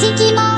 敷も